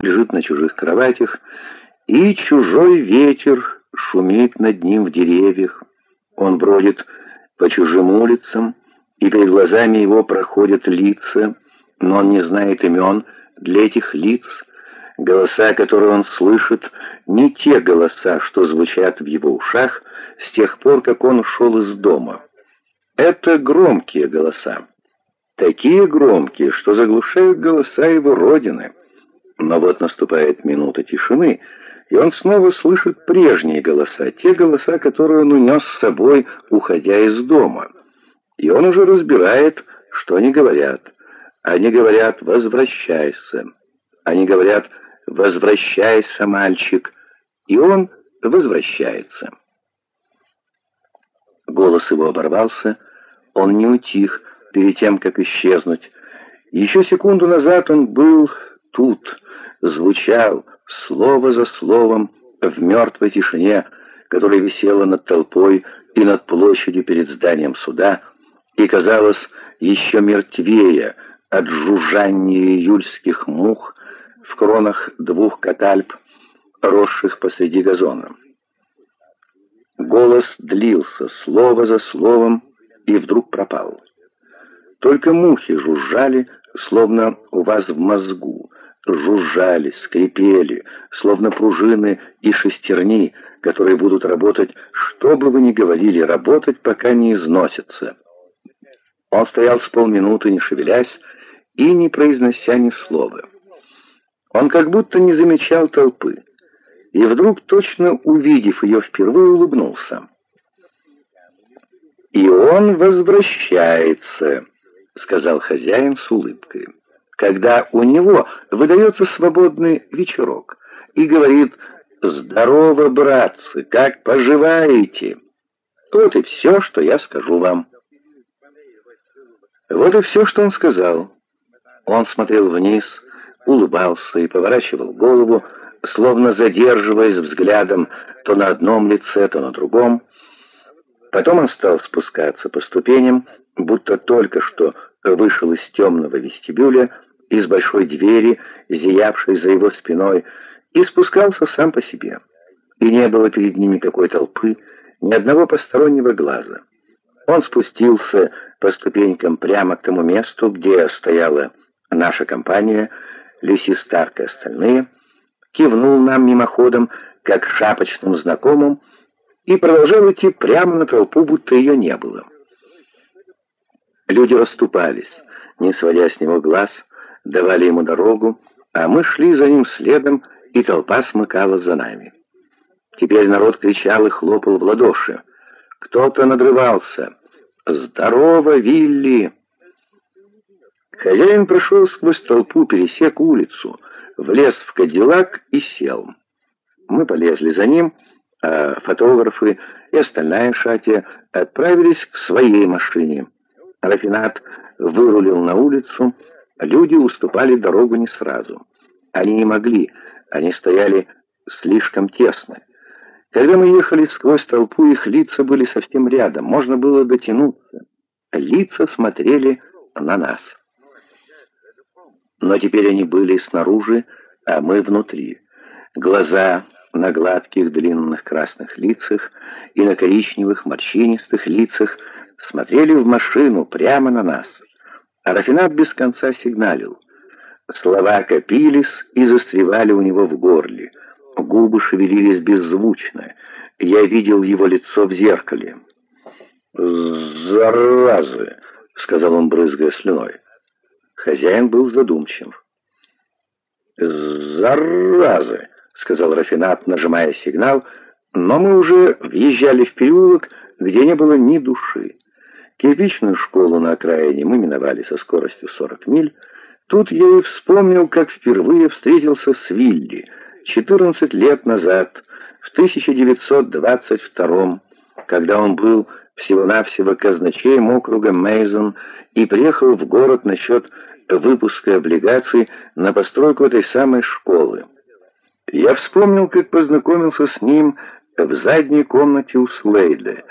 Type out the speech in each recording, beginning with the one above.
лежит на чужих кроватях, и чужой ветер шумит над ним в деревьях. Он бродит по чужим улицам, и перед глазами его проходят лица, но он не знает имен для этих лиц. Голоса, которые он слышит, не те голоса, что звучат в его ушах с тех пор, как он ушел из дома. Это громкие голоса. Такие громкие, что заглушают голоса его родины. Но вот наступает минута тишины, и он снова слышит прежние голоса, те голоса, которые он унес с собой, уходя из дома. И он уже разбирает, что они говорят. Они говорят «возвращайся». Они говорят «возвращайся, мальчик». И он возвращается. Голос его оборвался, он не утих перед тем, как исчезнуть. Еще секунду назад он был тут, звучал слово за словом в мертвой тишине, которая висела над толпой и над площадью перед зданием суда, и казалось еще мертвее от жужжания июльских мух в кронах двух катальп, росших посреди газона. Голос длился, слово за словом, и вдруг пропал. Только мухи жужжали, словно у вас в мозгу, жужжали, скрипели, словно пружины и шестерни, которые будут работать, что бы вы ни говорили, работать, пока не износятся. Он стоял с полминуты, не шевелясь и не произнося ни слова. Он как будто не замечал толпы, и вдруг, точно увидев ее впервые, улыбнулся. «И он возвращается», — сказал хозяин с улыбкой когда у него выдается свободный вечерок, и говорит «Здорово, братцы, как поживаете?» Вот и все, что я скажу вам. Вот и все, что он сказал. Он смотрел вниз, улыбался и поворачивал голову, словно задерживаясь взглядом то на одном лице, то на другом. Потом он стал спускаться по ступеням, будто только что вышел из темного вестибюля, из большой двери, зиявшей за его спиной, и спускался сам по себе. И не было перед ним никакой толпы, ни одного постороннего глаза. Он спустился по ступенькам прямо к тому месту, где стояла наша компания, Люси Старк и остальные, кивнул нам мимоходом, как шапочным знакомым, и продолжал идти прямо на толпу, будто ее не было. Люди расступались, не сводя с него глаз, давали ему дорогу, а мы шли за ним следом, и толпа смыкалась за нами. Теперь народ кричал и хлопал в ладоши. Кто-то надрывался. «Здорово, Вилли!» Хозяин прошел сквозь толпу, пересек улицу, влез в кадиллак и сел. Мы полезли за ним, а фотографы и остальная шатия отправились к своей машине. Рафинат вырулил на улицу, Люди уступали дорогу не сразу. Они не могли, они стояли слишком тесно. Когда мы ехали сквозь толпу, их лица были совсем рядом, можно было дотянуться. Лица смотрели на нас. Но теперь они были снаружи, а мы внутри. Глаза на гладких длинных красных лицах и на коричневых морщинистых лицах смотрели в машину прямо на нас. А Рафинат без конца сигналил. Слова копились и застревали у него в горле. Губы шевелились беззвучно. Я видел его лицо в зеркале. «Заразы!» — сказал он, брызгая слюной. Хозяин был задумчив. «Заразы!» — сказал Рафинат, нажимая сигнал, но мы уже въезжали в переулок, где не было ни души. Кирпичную школу на окраине мы миновали со скоростью 40 миль. Тут я и вспомнил, как впервые встретился с Вилли 14 лет назад, в 1922 когда он был всего-навсего казначеем округа Мейзон и приехал в город насчет выпуска облигаций на постройку этой самой школы. Я вспомнил, как познакомился с ним в задней комнате у Слейда,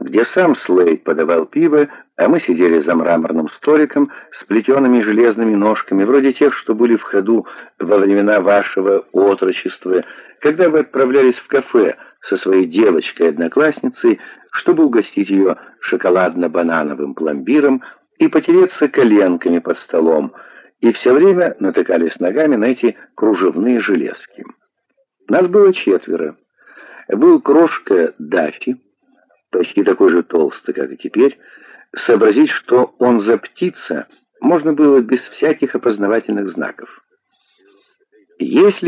где сам Слейд подавал пиво а мы сидели за мраморным столиком с плетеными железными ножками, вроде тех, что были в ходу во времена вашего отрочества, когда вы отправлялись в кафе со своей девочкой-одноклассницей, чтобы угостить ее шоколадно-банановым пломбиром и потереться коленками под столом, и все время натыкались ногами на эти кружевные железки. Нас было четверо. Был крошка Даффи, почти такой же толстый, как и теперь, Сообразить, что он за птица, можно было без всяких опознавательных знаков. Если